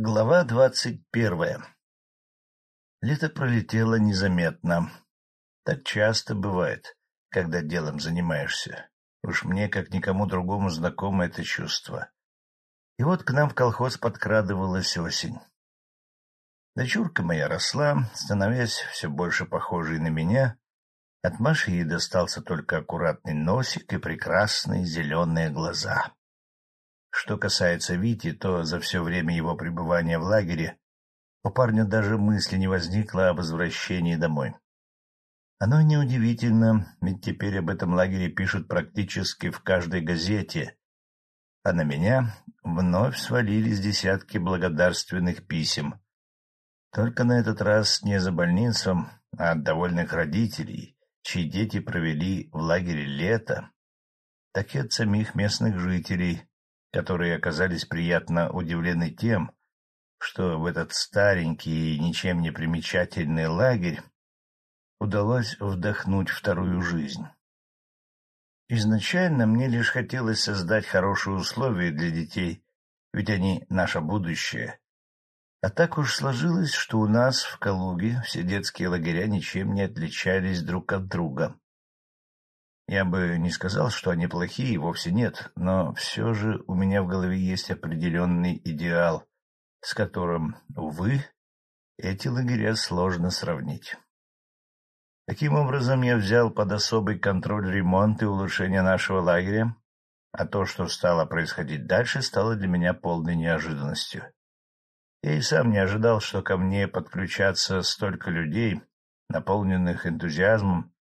Глава двадцать первая Лето пролетело незаметно. Так часто бывает, когда делом занимаешься. Уж мне, как никому другому, знакомо это чувство. И вот к нам в колхоз подкрадывалась осень. Дочурка моя росла, становясь все больше похожей на меня. От Маши ей достался только аккуратный носик и прекрасные зеленые глаза. Что касается Вити, то за все время его пребывания в лагере у парня даже мысли не возникло о возвращении домой. Оно неудивительно, ведь теперь об этом лагере пишут практически в каждой газете, а на меня вновь свалились десятки благодарственных писем. Только на этот раз не за больницам, а от довольных родителей, чьи дети провели в лагере лето, так и от самих местных жителей, которые оказались приятно удивлены тем, что в этот старенький и ничем не примечательный лагерь удалось вдохнуть вторую жизнь. Изначально мне лишь хотелось создать хорошие условия для детей, ведь они — наше будущее. А так уж сложилось, что у нас в Калуге все детские лагеря ничем не отличались друг от друга. Я бы не сказал, что они плохие, вовсе нет, но все же у меня в голове есть определенный идеал, с которым, увы, эти лагеря сложно сравнить. Таким образом, я взял под особый контроль ремонт и улучшение нашего лагеря, а то, что стало происходить дальше, стало для меня полной неожиданностью. Я и сам не ожидал, что ко мне подключатся столько людей, наполненных энтузиазмом,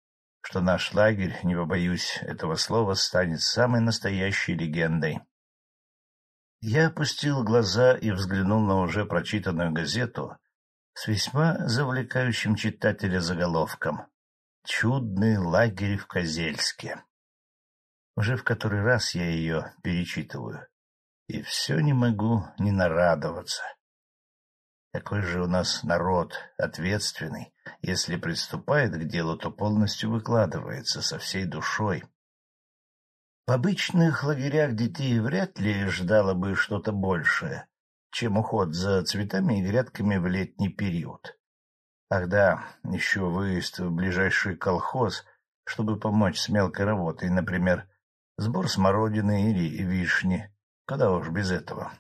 что наш лагерь, не побоюсь этого слова, станет самой настоящей легендой. Я опустил глаза и взглянул на уже прочитанную газету с весьма завлекающим читателя заголовком «Чудный лагерь в Козельске». Уже в который раз я ее перечитываю, и все не могу не нарадоваться. Какой же у нас народ ответственный. Если приступает к делу, то полностью выкладывается со всей душой. В обычных лагерях детей вряд ли ждало бы что-то большее, чем уход за цветами и грядками в летний период. Ах да, еще выезд в ближайший колхоз, чтобы помочь с мелкой работой, например, сбор смородины или вишни. Куда уж без этого.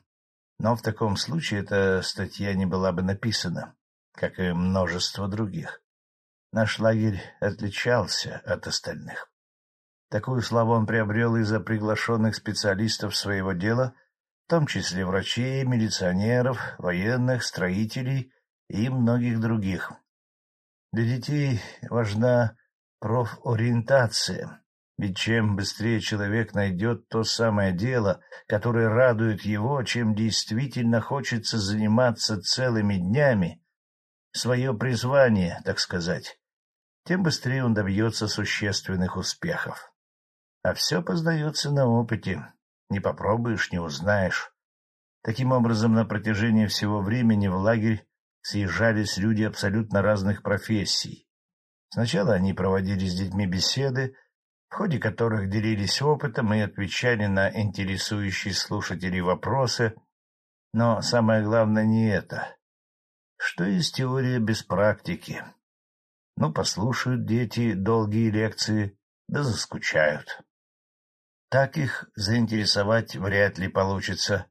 Но в таком случае эта статья не была бы написана, как и множество других. Наш лагерь отличался от остальных. Такую славу он приобрел из-за приглашенных специалистов своего дела, в том числе врачей, милиционеров, военных, строителей и многих других. Для детей важна профориентация, ведь чем быстрее человек найдет то самое дело, которое радует его, чем действительно хочется заниматься целыми днями, свое призвание, так сказать, тем быстрее он добьется существенных успехов. А все познается на опыте. Не попробуешь — не узнаешь. Таким образом, на протяжении всего времени в лагерь съезжались люди абсолютно разных профессий. Сначала они проводили с детьми беседы, в ходе которых делились опытом и отвечали на интересующие слушателей вопросы, но самое главное не это. Что есть теория без практики? Ну, послушают дети долгие лекции, да заскучают. Так их заинтересовать вряд ли получится.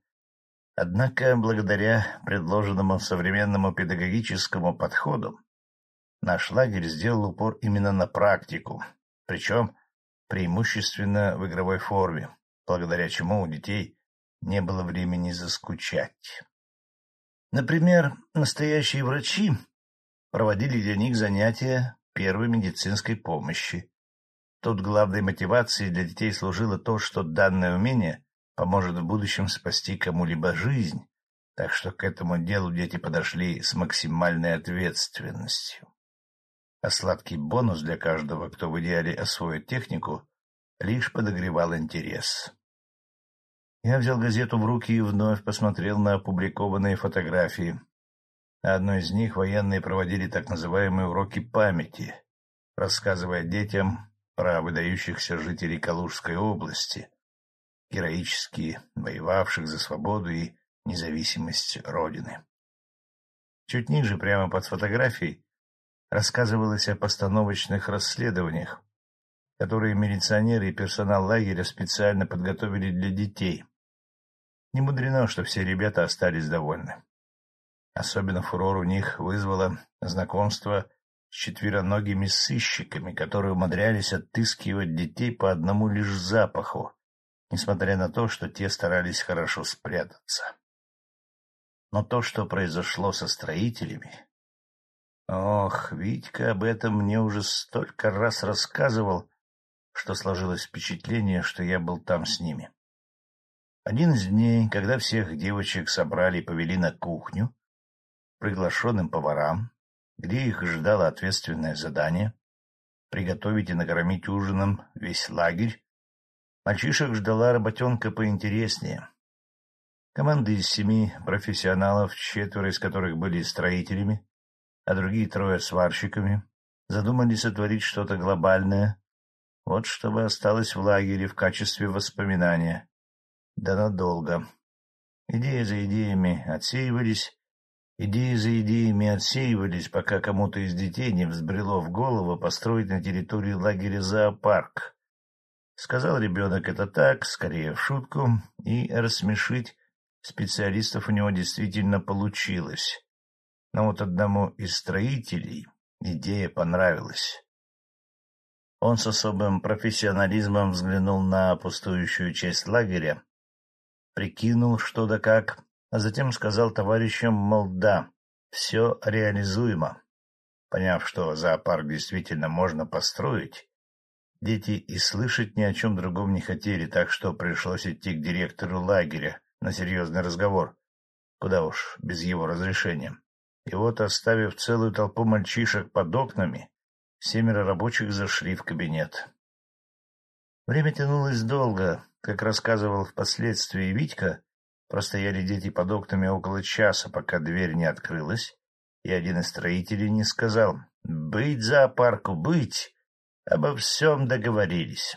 Однако, благодаря предложенному современному педагогическому подходу, наш лагерь сделал упор именно на практику, причем преимущественно в игровой форме, благодаря чему у детей не было времени заскучать. Например, настоящие врачи проводили для них занятия первой медицинской помощи. Тут главной мотивацией для детей служило то, что данное умение поможет в будущем спасти кому-либо жизнь, так что к этому делу дети подошли с максимальной ответственностью а сладкий бонус для каждого, кто в идеале освоит технику, лишь подогревал интерес. Я взял газету в руки и вновь посмотрел на опубликованные фотографии. Одной из них военные проводили так называемые уроки памяти, рассказывая детям про выдающихся жителей Калужской области, героически воевавших за свободу и независимость Родины. Чуть ниже, прямо под фотографией, рассказывалось о постановочных расследованиях, которые милиционеры и персонал лагеря специально подготовили для детей. Не мудрено, что все ребята остались довольны. Особенно фурор у них вызвало знакомство с четвероногими сыщиками, которые умудрялись отыскивать детей по одному лишь запаху, несмотря на то, что те старались хорошо спрятаться. Но то, что произошло со строителями... Ох, Витька об этом мне уже столько раз рассказывал, что сложилось впечатление, что я был там с ними. Один из дней, когда всех девочек собрали и повели на кухню, приглашенным поварам, где их ждало ответственное задание — приготовить и накормить ужином весь лагерь, мальчишек ждала работенка поинтереснее. Команда из семи профессионалов, четверо из которых были строителями, а другие трое — сварщиками, задумали сотворить что-то глобальное, вот чтобы осталось в лагере в качестве воспоминания. Да надолго. Идеи за идеями отсеивались, идеи за идеями отсеивались, пока кому-то из детей не взбрело в голову построить на территории лагеря зоопарк. Сказал ребенок это так, скорее в шутку, и рассмешить специалистов у него действительно получилось. Но вот одному из строителей идея понравилась. Он с особым профессионализмом взглянул на пустующую часть лагеря, прикинул что да как, а затем сказал товарищам, мол, да, все реализуемо. Поняв, что зоопарк действительно можно построить, дети и слышать ни о чем другом не хотели, так что пришлось идти к директору лагеря на серьезный разговор, куда уж без его разрешения. И вот, оставив целую толпу мальчишек под окнами, Семеро рабочих зашли в кабинет. Время тянулось долго. Как рассказывал впоследствии Витька, простояли дети под окнами около часа, пока дверь не открылась, и один из строителей не сказал «Быть зоопарку, быть!» Обо всем договорились.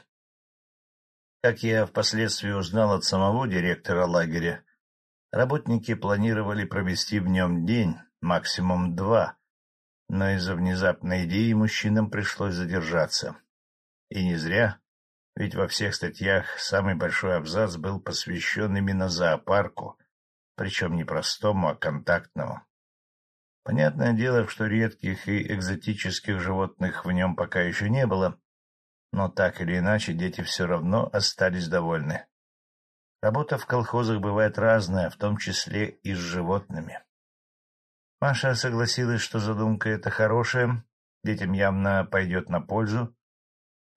Как я впоследствии узнал от самого директора лагеря, работники планировали провести в нем день, максимум два, но из-за внезапной идеи мужчинам пришлось задержаться. И не зря, ведь во всех статьях самый большой абзац был посвящен именно зоопарку, причем не простому, а контактному. Понятное дело, что редких и экзотических животных в нем пока еще не было, но так или иначе дети все равно остались довольны. Работа в колхозах бывает разная, в том числе и с животными. Маша согласилась, что задумка эта хорошая, детям явно пойдет на пользу.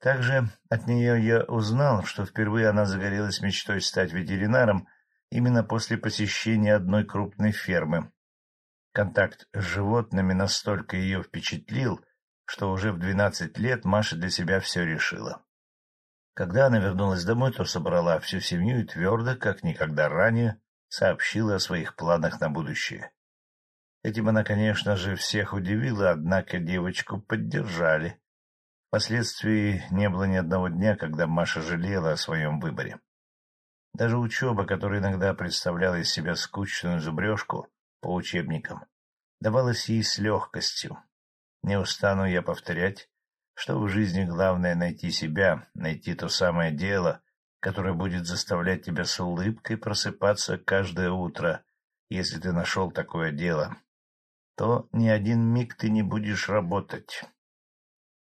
Также от нее я узнал, что впервые она загорелась мечтой стать ветеринаром именно после посещения одной крупной фермы. Контакт с животными настолько ее впечатлил, что уже в двенадцать лет Маша для себя все решила. Когда она вернулась домой, то собрала всю семью и твердо, как никогда ранее, сообщила о своих планах на будущее. Этим она, конечно же, всех удивила, однако девочку поддержали. Впоследствии не было ни одного дня, когда Маша жалела о своем выборе. Даже учеба, которая иногда представляла из себя скучную зубрежку по учебникам, давалась ей с легкостью. Не устану я повторять, что в жизни главное найти себя, найти то самое дело, которое будет заставлять тебя с улыбкой просыпаться каждое утро, если ты нашел такое дело, то ни один миг ты не будешь работать.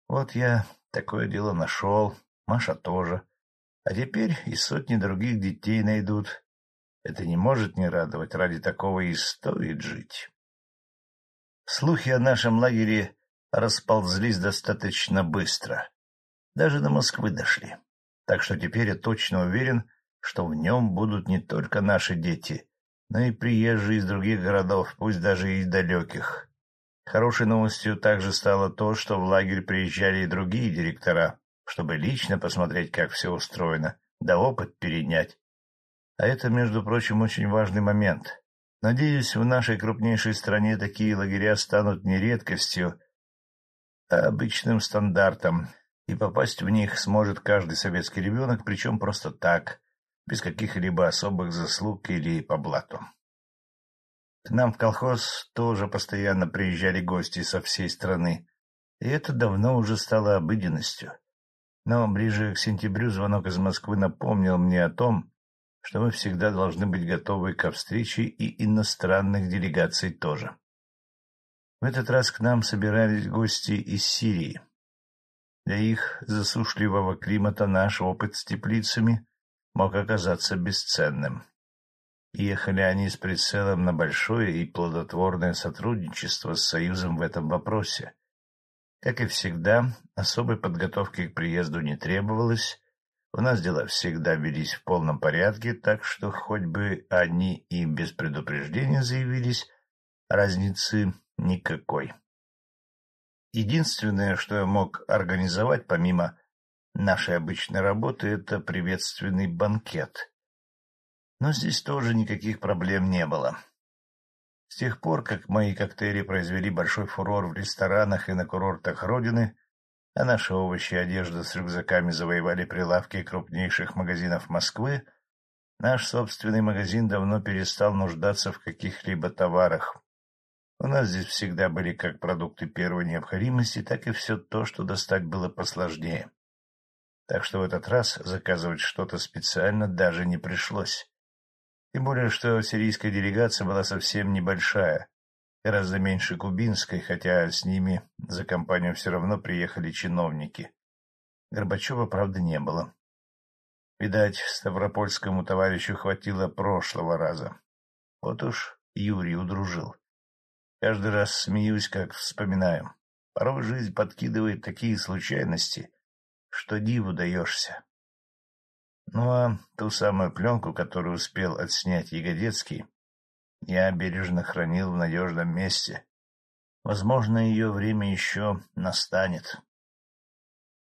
Вот я такое дело нашел, Маша тоже. А теперь и сотни других детей найдут. Это не может не радовать, ради такого и стоит жить. Слухи о нашем лагере расползлись достаточно быстро. Даже до Москвы дошли. Так что теперь я точно уверен, что в нем будут не только наши дети, но и приезжие из других городов, пусть даже и далеких. Хорошей новостью также стало то, что в лагерь приезжали и другие директора, чтобы лично посмотреть, как все устроено, да опыт перенять. А это, между прочим, очень важный момент. Надеюсь, в нашей крупнейшей стране такие лагеря станут не редкостью, а обычным стандартом, и попасть в них сможет каждый советский ребенок, причем просто так, без каких-либо особых заслуг или по блату. К нам в колхоз тоже постоянно приезжали гости со всей страны, и это давно уже стало обыденностью. Но ближе к сентябрю звонок из Москвы напомнил мне о том, что мы всегда должны быть готовы ко встрече и иностранных делегаций тоже. В этот раз к нам собирались гости из Сирии. Для их засушливого климата наш опыт с теплицами мог оказаться бесценным. Ехали они с прицелом на большое и плодотворное сотрудничество с Союзом в этом вопросе. Как и всегда, особой подготовки к приезду не требовалось, у нас дела всегда велись в полном порядке, так что хоть бы они и без предупреждения заявились, разницы никакой. Единственное, что я мог организовать помимо нашей обычной работы, это приветственный банкет. Но здесь тоже никаких проблем не было. С тех пор, как мои коктейли произвели большой фурор в ресторанах и на курортах Родины, а наши овощи и одежда с рюкзаками завоевали прилавки крупнейших магазинов Москвы, наш собственный магазин давно перестал нуждаться в каких-либо товарах. У нас здесь всегда были как продукты первой необходимости, так и все то, что достать было посложнее. Так что в этот раз заказывать что-то специально даже не пришлось. Тем более, что сирийская делегация была совсем небольшая, гораздо меньше кубинской, хотя с ними за компанию все равно приехали чиновники. Горбачева, правда, не было. Видать, Ставропольскому товарищу хватило прошлого раза. Вот уж Юрий удружил. Каждый раз смеюсь, как вспоминаю. Порой жизнь подкидывает такие случайности, что диву даешься. Ну а ту самую пленку, которую успел отснять Ягодецкий, я бережно хранил в надежном месте. Возможно, ее время еще настанет.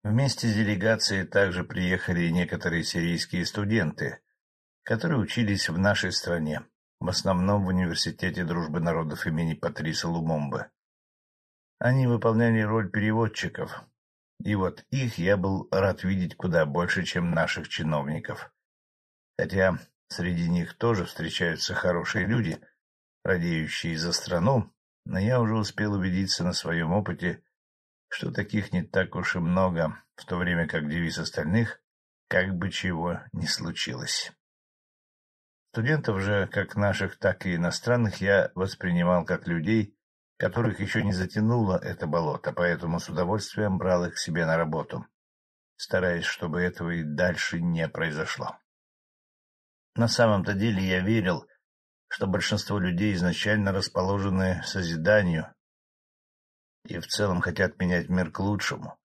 Вместе с делегацией также приехали некоторые сирийские студенты, которые учились в нашей стране, в основном в Университете дружбы народов имени Патриса Лумомбы. Они выполняли роль переводчиков, и вот их я был рад видеть куда больше, чем наших чиновников. Хотя среди них тоже встречаются хорошие люди, радеющие за страну, но я уже успел убедиться на своем опыте, что таких не так уж и много, в то время как девиз остальных «как бы чего ни случилось». Студентов же, как наших, так и иностранных, я воспринимал как людей, которых еще не затянуло это болото, поэтому с удовольствием брал их себе на работу, стараясь, чтобы этого и дальше не произошло. На самом-то деле я верил, что большинство людей изначально расположены созиданию и в целом хотят менять мир к лучшему.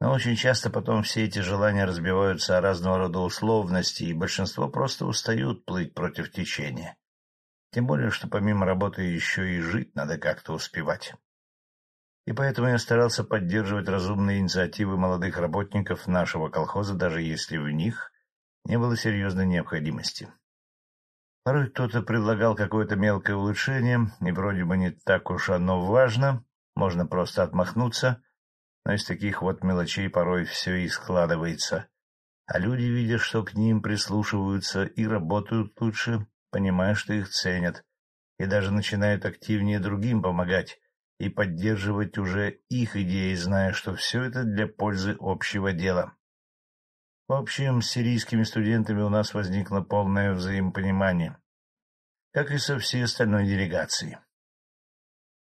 Но очень часто потом все эти желания разбиваются о разного рода условности, и большинство просто устают плыть против течения. Тем более, что помимо работы еще и жить надо как-то успевать. И поэтому я старался поддерживать разумные инициативы молодых работников нашего колхоза, даже если в них не было серьезной необходимости. Порой кто-то предлагал какое-то мелкое улучшение, и вроде бы не так уж оно важно, можно просто отмахнуться, но из таких вот мелочей порой все и складывается. А люди, видя, что к ним прислушиваются и работают лучше, понимая, что их ценят, и даже начинают активнее другим помогать и поддерживать уже их идеи, зная, что все это для пользы общего дела. В общем, с сирийскими студентами у нас возникло полное взаимопонимание, как и со всей остальной делегацией.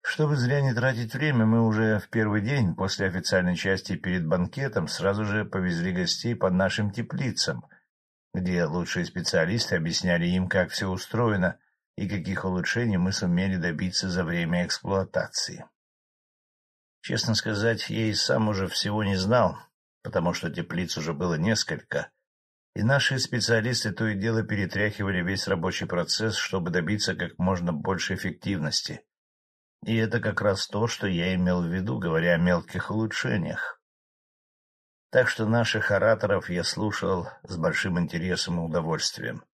Чтобы зря не тратить время, мы уже в первый день после официальной части перед банкетом сразу же повезли гостей по нашим теплицам, где лучшие специалисты объясняли им, как все устроено и каких улучшений мы сумели добиться за время эксплуатации. Честно сказать, я и сам уже всего не знал, потому что теплиц уже было несколько, и наши специалисты то и дело перетряхивали весь рабочий процесс, чтобы добиться как можно больше эффективности. И это как раз то, что я имел в виду, говоря о мелких улучшениях. Так что наших ораторов я слушал с большим интересом и удовольствием.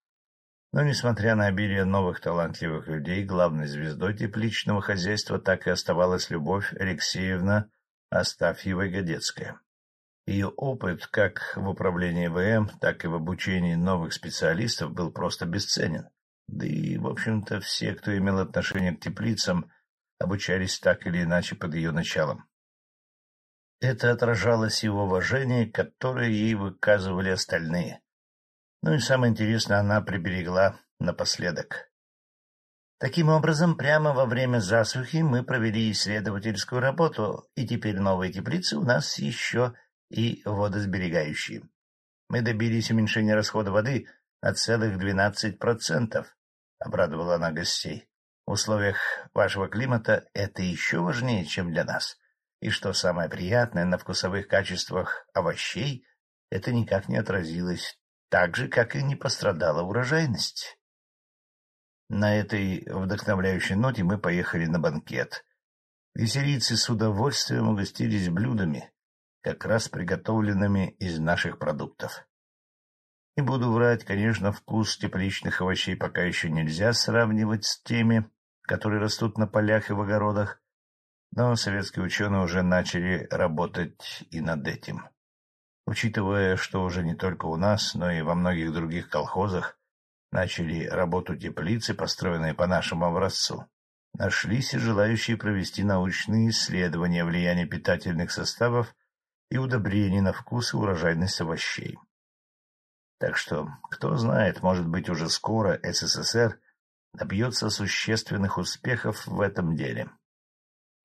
Но, несмотря на обилие новых талантливых людей, главной звездой тепличного хозяйства так и оставалась Любовь Алексеевна Астафьева-Годецкая. Ее опыт как в управлении ВМ, так и в обучении новых специалистов был просто бесценен. да и, в общем-то, все, кто имел отношение к теплицам, обучались так или иначе под ее началом. Это отражалось и в уважении, которое ей выказывали остальные. Ну и самое интересное, она приберегла напоследок. Таким образом, прямо во время засухи мы провели исследовательскую работу, и теперь новые теплицы у нас еще и водосберегающие. Мы добились уменьшения расхода воды на целых 12%, — обрадовала она гостей. В условиях вашего климата это еще важнее, чем для нас. И что самое приятное, на вкусовых качествах овощей это никак не отразилось, так же, как и не пострадала урожайность. На этой вдохновляющей ноте мы поехали на банкет. Веселицы с удовольствием угостились блюдами, как раз приготовленными из наших продуктов. Не буду врать, конечно, вкус тепличных овощей пока еще нельзя сравнивать с теми, которые растут на полях и в огородах, но советские ученые уже начали работать и над этим. Учитывая, что уже не только у нас, но и во многих других колхозах начали работу теплицы, построенные по нашему образцу. Нашлись и желающие провести научные исследования влияния питательных составов и удобрений на вкус и урожайность овощей. Так что, кто знает, может быть, уже скоро СССР добьется существенных успехов в этом деле.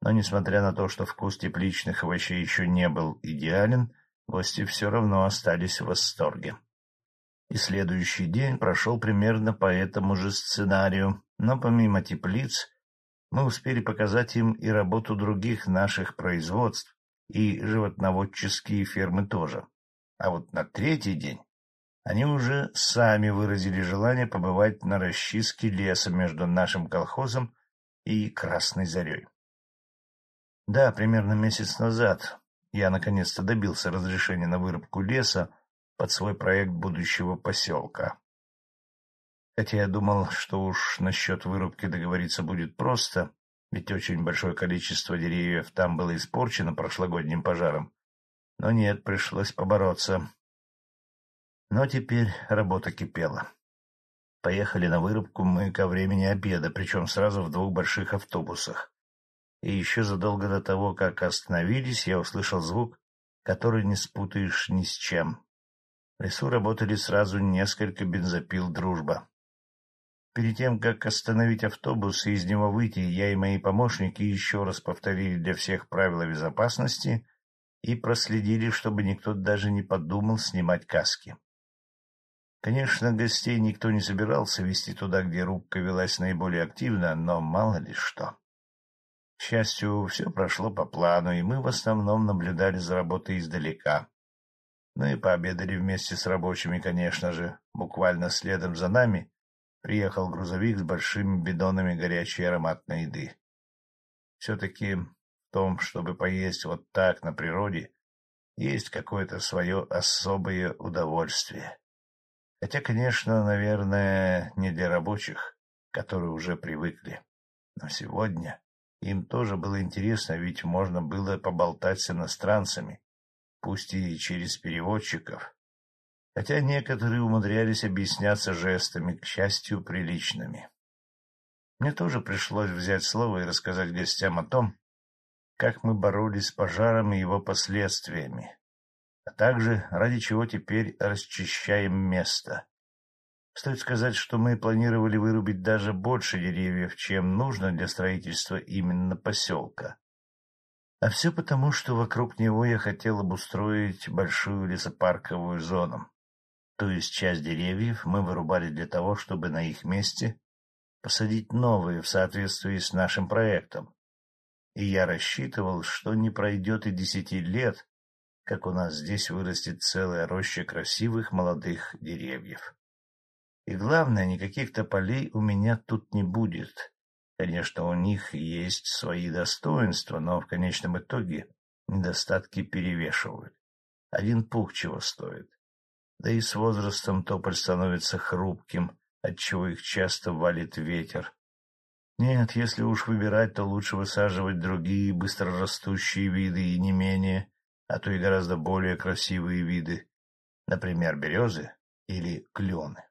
Но, несмотря на то, что вкус тепличных овощей еще не был идеален, гости все равно остались в восторге и следующий день прошел примерно по этому же сценарию, но помимо теплиц мы успели показать им и работу других наших производств, и животноводческие фермы тоже. А вот на третий день они уже сами выразили желание побывать на расчистке леса между нашим колхозом и Красной Зарей. Да, примерно месяц назад я наконец-то добился разрешения на вырубку леса, под свой проект будущего поселка. Хотя я думал, что уж насчет вырубки договориться будет просто, ведь очень большое количество деревьев там было испорчено прошлогодним пожаром. Но нет, пришлось побороться. Но теперь работа кипела. Поехали на вырубку мы ко времени обеда, причем сразу в двух больших автобусах. И еще задолго до того, как остановились, я услышал звук, который не спутаешь ни с чем. В лесу работали сразу несколько бензопил «Дружба». Перед тем, как остановить автобус и из него выйти, я и мои помощники еще раз повторили для всех правила безопасности и проследили, чтобы никто даже не подумал снимать каски. Конечно, гостей никто не собирался вести туда, где рубка велась наиболее активно, но мало ли что. К счастью, все прошло по плану, и мы в основном наблюдали за работой издалека. Ну и пообедали вместе с рабочими, конечно же. Буквально следом за нами приехал грузовик с большими бидонами горячей ароматной еды. Все-таки в том, чтобы поесть вот так на природе, есть какое-то свое особое удовольствие. Хотя, конечно, наверное, не для рабочих, которые уже привыкли. Но сегодня им тоже было интересно, ведь можно было поболтать с иностранцами, пусть и через переводчиков, хотя некоторые умудрялись объясняться жестами, к счастью, приличными. Мне тоже пришлось взять слово и рассказать гостям о том, как мы боролись с пожаром и его последствиями, а также ради чего теперь расчищаем место. Стоит сказать, что мы планировали вырубить даже больше деревьев, чем нужно для строительства именно поселка. А все потому, что вокруг него я хотел обустроить большую лесопарковую зону. То есть часть деревьев мы вырубали для того, чтобы на их месте посадить новые в соответствии с нашим проектом. И я рассчитывал, что не пройдет и десяти лет, как у нас здесь вырастет целая роща красивых молодых деревьев. И главное, никаких тополей у меня тут не будет. Конечно, у них есть свои достоинства, но в конечном итоге недостатки перевешивают. Один пух чего стоит. Да и с возрастом тополь становится хрупким, отчего их часто валит ветер. Нет, если уж выбирать, то лучше высаживать другие быстрорастущие виды и не менее, а то и гораздо более красивые виды, например, березы или клены.